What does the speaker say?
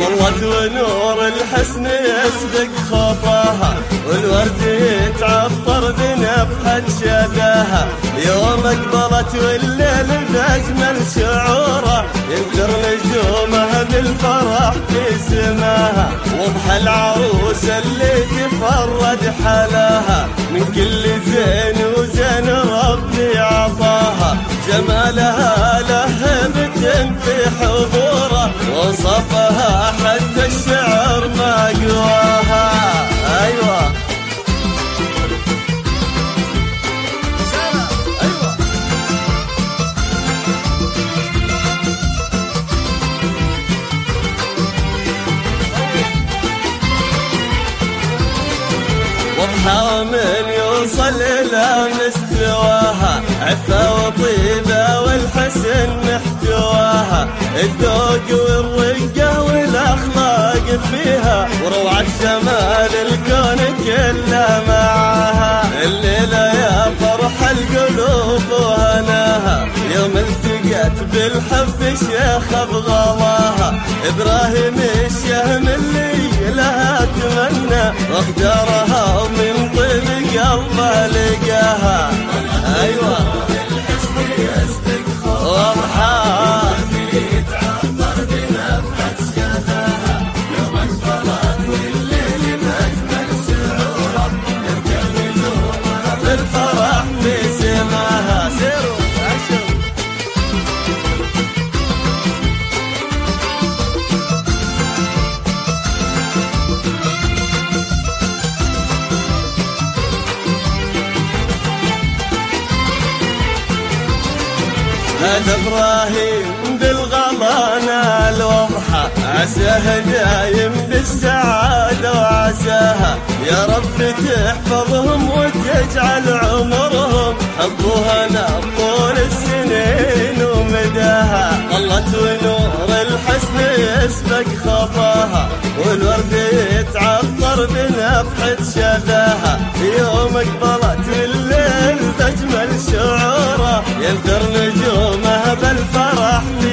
مرت ونور الحسن يسبق خطاها والورد يتعطر بنفحة شداها يوم أقبلت والليل بأجمل شعوره ينذر نجومها بالفرح في سماها. وضح العروس اللي تفرد حلاها. من كل زين وزين ربي عطاها جمالها لهبة في حضوره. وصفها حتى الشعر ما قواها يوصل إلى مستواها عفة وطيبة والحسن محتواها. الذوق والرقة والأخلاق فيها وروعة جمال الكون كله معاها. الليلة يا فرح القلوب وهناها. يوم التقت بالحب شيخ بغواها إبراهيم الشهم هذا إبراهيم بالغلا نال وضحى عساه دايم بالسعادة وعساها. يا رب تحفظهم وتجعل عمرهم. حبها طول السنين ومداها. ظلت ونور الحسن يسبق خطاها. والورد يتعطر بنفحة شذاها. يوم اقبلت الليل تجمل شعوره ينثر نجومها بالفرح في